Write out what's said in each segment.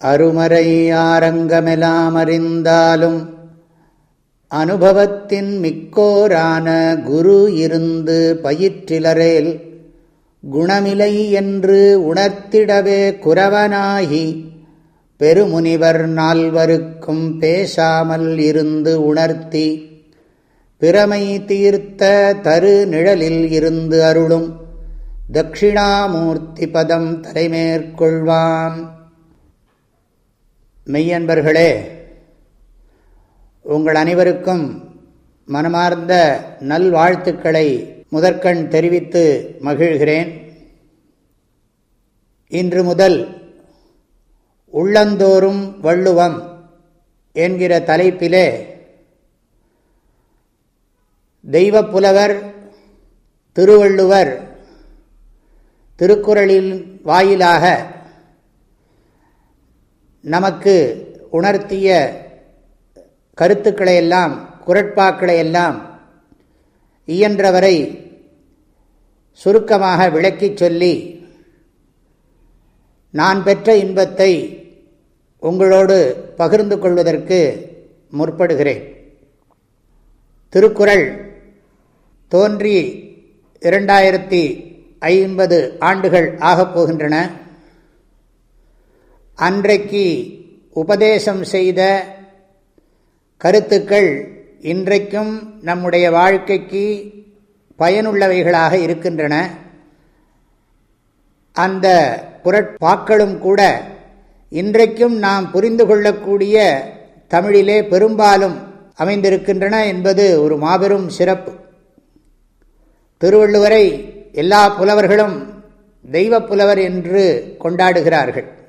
அருமறை ஆரங்கமெலாம் அறிந்தாலும் அனுபவத்தின் மிக்கோரான குரு இருந்து பயிற்றிலரேல் குணமிலை என்று உணர்த்திடவே குரவனாகி பெருமுனிவர் நால்வருக்கும் பேசாமல் இருந்து உணர்த்தி பிரமை தீர்த்த தரு நிழலில் இருந்து அருளும் தட்சிணாமூர்த்தி பதம் தலைமேற்கொள்வான். மெய்யன்பர்களே உங்கள் அனைவருக்கும் மனமார்ந்த நல்வாழ்த்துக்களை முதற்கண் தெரிவித்து மகிழ்கிறேன். இன்று முதல் உள்ளந்தோறும் வள்ளுவம் என்கிற தலைப்பிலே தெய்வப்புலவர் திருவள்ளுவர் திருக்குறளின் வாயிலாக நமக்கு உணர்த்திய கருத்துக்களை எல்லாம் குரட்பாக்களை எல்லாம் இயன்றவரை சுருக்கமாக விளக்கிச் சொல்லி நான் பெற்ற இன்பத்தை உங்களோடு பகிர்ந்து கொள்வதற்கு முற்படுகிறேன். திருக்குறள் தோன்றி இரண்டாயிரத்தி ஐம்பது ஆண்டுகள் ஆகப்போகின்றன அன்றைக்கு உபதேசம் செய்த கருத்துக்கள் இன்றைக்கும் நம்முடைய வாழ்க்கைக்கு பயனுள்ளவைகளாக இருக்கின்றன. அந்த புரட்பாக்களும் கூட இன்றைக்கும் நாம் புரிந்து கொள்ளக்கூடிய தமிழிலே பெரும்பாலும் அமைந்திருக்கின்றன என்பது ஒரு மாபெரும் சிறப்பு. திருவள்ளுவரை எல்லா புலவர்களும் தெய்வ புலவர் என்று கொண்டாடுகிறார்கள்.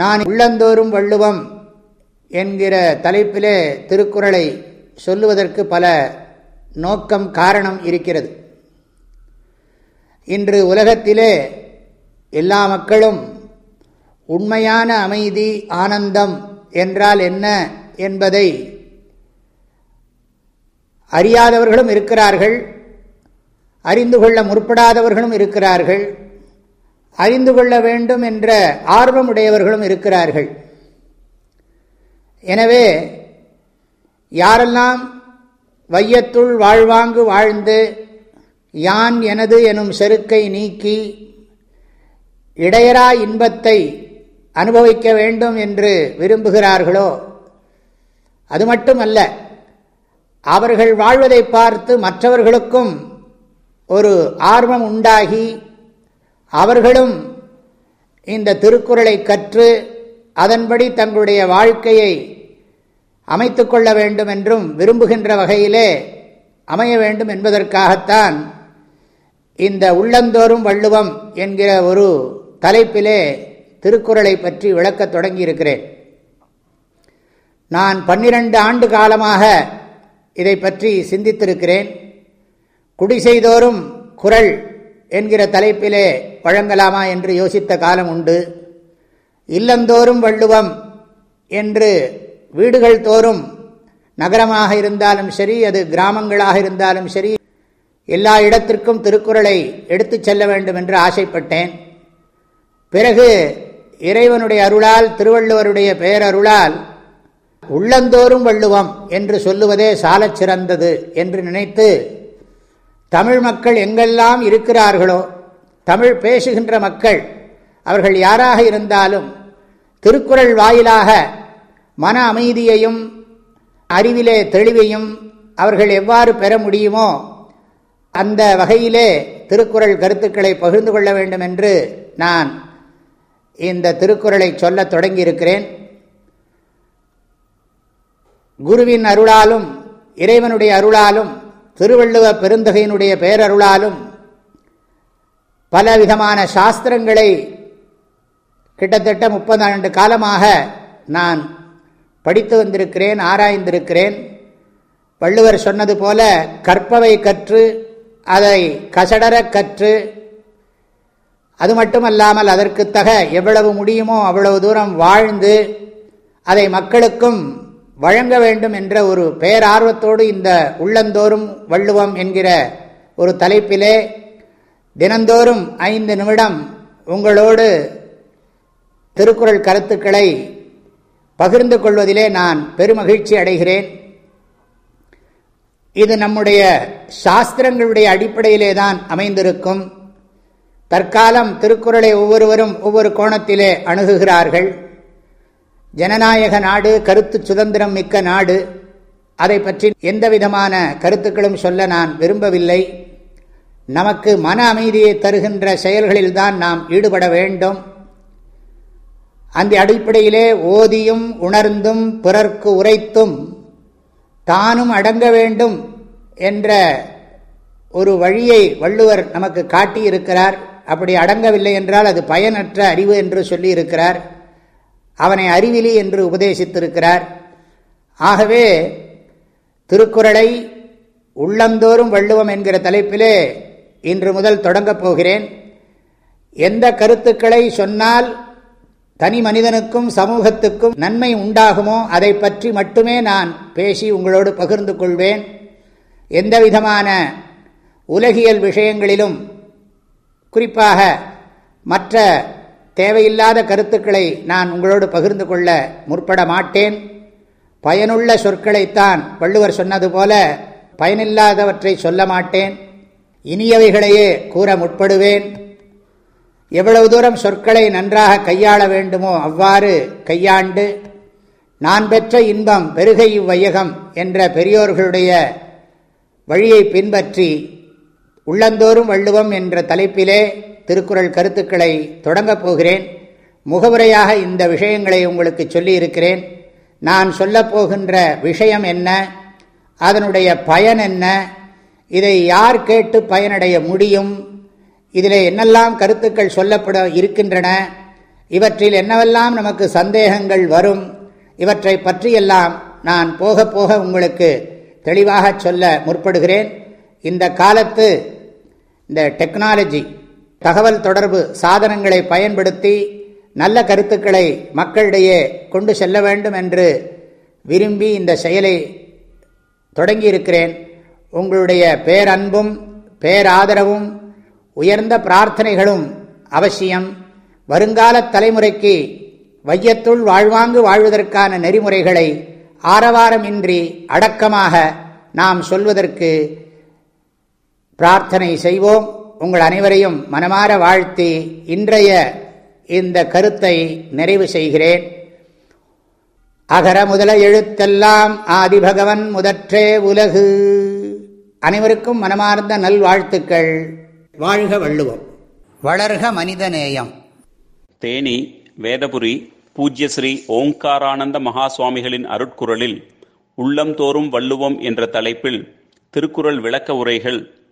நான் உள்ளந்தோறும் வள்ளுவம் என்கிற தலைப்பிலே திருக்குறளை சொல்லுவதற்கு பல நோக்கம் காரணம் இருக்கிறது. இன்று உலகத்திலே எல்லா மக்களும் உண்மையான அமைதி ஆனந்தம் என்றால் என்ன என்பதை அறியாதவர்களும் இருக்கிறார்கள் அறிந்து கொள்ள முற்படாதவர்களும் இருக்கிறார்கள். அறிந்து கொள்ள வேண்டும் என்ற ஆர்வமுடையவர்களும் இருக்கிறார்கள். எனவே யாரெல்லாம் வையத்துள் வாழ்வாங்கு வாழ்ந்து யான் எனது எனும் செருக்கை நீக்கி இடையரா இன்பத்தை அனுபவிக்க வேண்டும் என்று விரும்புகிறார்களோ அது மட்டுமல்ல அவர்கள் வாழ்வதை பார்த்து மற்றவர்களுக்கும் ஒரு ஆர்வம் உண்டாகி அவர்களும் இந்த திருக்குறளை கற்று அதன்படி தங்களுடைய வாழ்க்கையை அமைத்து கொள்ள வேண்டும் என்றும் விரும்புகின்ற வகையிலே அமைய வேண்டும் என்பதற்காகத்தான் இந்த உள்ளந்தோறும் வள்ளுவம் என்கிற ஒரு தலைப்பிலே திருக்குறளை பற்றி விளக்கத் தொடங்கியிருக்கிறேன். நான் பன்னிரண்டு ஆண்டு காலமாக இதை பற்றி சிந்தித்திருக்கிறேன். குடிசெய்தோறும் குரல் என்கிற தலைப்பிலே வழங்கலாமா என்று யோசித்த காலம் உண்டு. இல்லந்தோறும் வள்ளுவம் என்று வீடுகள் தோறும் நகரமாக இருந்தாலும் சரி அது கிராமங்களாக இருந்தாலும் சரி எல்லா இடத்திற்கும் திருக்குறளை எடுத்துச் செல்ல வேண்டும் என்று ஆசைப்பட்டேன். பிறகு இறைவனுடைய அருளால் திருவள்ளுவருடைய பெயரருளால் உள்ளந்தோறும் வள்ளுவம் என்று சொல்லுவதே சாலச் சிறந்தது என்று நினைத்து தமிழ் மக்கள் எங்கெல்லாம் இருக்கிறார்களோ தமிழ் பேசுகின்ற மக்கள் அவர்கள் யாராக இருந்தாலும் திருக்குறள் வாயிலாக மன அமைதியையும் அறிவிலே தெளிவையும் அவர்கள் எவ்வாறு பெற முடியுமோ அந்த வகையிலே திருக்குறள் கருத்துக்களை பகிர்ந்து கொள்ள வேண்டும் என்று நான் இந்த திருக்குறளை சொல்ல தொடங்கியிருக்கிறேன். குருவின் அருளாலும் இறைவனுடைய அருளாலும் திருவள்ளுவ பெருந்தகையினுடைய பேரருளாலும் பலவிதமான சாஸ்திரங்களை கிட்டத்தட்ட முப்பது ஆண்டு காலமாக நான் படித்து வந்திருக்கிறேன் ஆராய்ந்திருக்கிறேன். வள்ளுவர் சொன்னது போல கற்பவை கற்று அதை கசடர கற்று அது மட்டுமல்லாமல் அதற்குத்தக தக எவ்வளவு முடியுமோ அவ்வளவு தூரம் வாழ்ந்து அதை மக்களுக்கும் வழங்க வேண்டும் என்ற ஒரு பேரார்வத்தோடு இந்த உள்ளந்தோறும் வள்ளுவம் என்கிற ஒரு தலைப்பிலே தினந்தோறும் ஐந்து நிமிடம் உங்களோடு திருக்குறள் கருத்துக்களை பகிர்ந்து கொள்வதிலே நான் பெருமகிழ்ச்சி அடைகிறேன். இது நம்முடைய சாஸ்திரங்களுடைய அடிப்படையிலே தான் அமைந்திருக்கும். தற்காலம் திருக்குறளை ஒவ்வொருவரும் ஒவ்வொரு கோணத்திலே அணுகுகிறார்கள். ஜனநாயக நாடு கருத்து சுதந்திரம் மிக்க நாடு. அதை பற்றி எந்த விதமான கருத்துக்களும் சொல்ல நான் விரும்பவில்லை. நமக்கு மன அமைதியை தருகின்ற செயல்களில்தான் நாம் ஈடுபட வேண்டும். அந்த அடிப்படையிலே ஓதியும் உணர்ந்தும் பிறர்க்கு உரைத்தும் தானும் அடங்க வேண்டும் என்ற ஒரு வழியை வள்ளுவர் நமக்கு காட்டியிருக்கிறார். அப்படி அடங்கவில்லை என்றால் அது பயனற்ற அறிவு என்று சொல்லியிருக்கிறார். அவனை அறிவிலி என்று உபதேசித்திருக்கிறார். ஆகவே திருக்குறளை உள்ளந்தோறும் வள்ளுவம் என்கிற தலைப்பிலே இன்று முதல் தொடங்கப் போகிறேன். எந்த கருத்துக்களை சொன்னால் தனி மனிதனுக்கும் சமூகத்துக்கும் நன்மை உண்டாகுமோ அதை பற்றி மட்டுமே நான் பேசி உங்களோடு பகிர்ந்து கொள்வேன். எந்த விதமான உலகியல் விஷயங்களிலும் குறிப்பாக மற்ற தேவையில்லாத கருத்துக்களை நான் உங்களோடு பகிர்ந்து கொள்ள முற்பட மாட்டேன் பயனுள்ள சொற்களைத்தான் வள்ளுவர் சொன்னது போல பயனில்லாதவற்றை சொல்ல மாட்டேன். இனியவைகளையே கூற முற்படுவேன். எவ்வளவு தூரம் சொற்களை நன்றாக கையாள வேண்டுமோ அவ்வாறு கையாண்டு நான் பெற்ற இன்பம் பெருகை இவ்வையகம் என்ற பெரியோர்களுடைய வழியை பின்பற்றி உள்ளந்தோறும் வள்ளுவம் என்ற தலைப்பிலே திருக்குறள் கருத்துக்களை தொடங்கப் போகிறேன். முகவுரையாக இந்த விஷயங்களை உங்களுக்கு சொல்லி இருக்கிறேன் நான் சொல்லப்போகின்ற விஷயம் என்ன? அதனுடைய பயன் என்ன? இதை யார் கேட்டு பயனடைய முடியும்? இதில் என்னெல்லாம் கருத்துக்கள் சொல்லப்பட இருக்கின்றன? இவற்றில் என்னவெல்லாம் நமக்கு சந்தேகங்கள் வரும்? இவற்றை பற்றியெல்லாம் நான் போக போக உங்களுக்கு தெளிவாக சொல்ல முற்படுகிறேன். இந்த காலத்து இந்த டெக்னாலஜி தகவல் தொடர்பு சாதனங்களை பயன்படுத்தி நல்ல கருத்துக்களை மக்களிடையே கொண்டு செல்ல வேண்டும் என்று விரும்பி இந்த செயலை தொடங்கியிருக்கிறேன். உங்களுடைய பேரன்பும் பேராதரவும் உயர்ந்த பிரார்த்தனைகளும் அவசியம். வருங்கால தலைமுறைக்கு வையத்துள் வாழ்வாங்கு வாழ்வதற்கான நெறிமுறைகளை ஆரவாரமின்றி அடக்கமாக நாம் சொல்வதற்கு பிரார்த்தனை செய்வோம். உங்கள் அனைவரையும் மனமாற வாழ்த்தி இன்றைய இந்த கருத்தை நிறைவு செய்கிறேன். அகர முதல எழுத்தெல்லாம் ஆதிபகவன் முதற்றே உலகு. அனைவருக்கும் மனமார்ந்த நல்வாழ்த்துக்கள். வாழ்க வள்ளுவம். வளர்க மனிதநேயம் தேனி வேதபுரி பூஜ்ய ஸ்ரீ ஓங்காரானந்த மகா சுவாமிகளின் அருட்குரலில் உள்ளம் தோறும் வள்ளுவம் என்ற தலைப்பில் திருக்குறள் விளக்க உரைகள்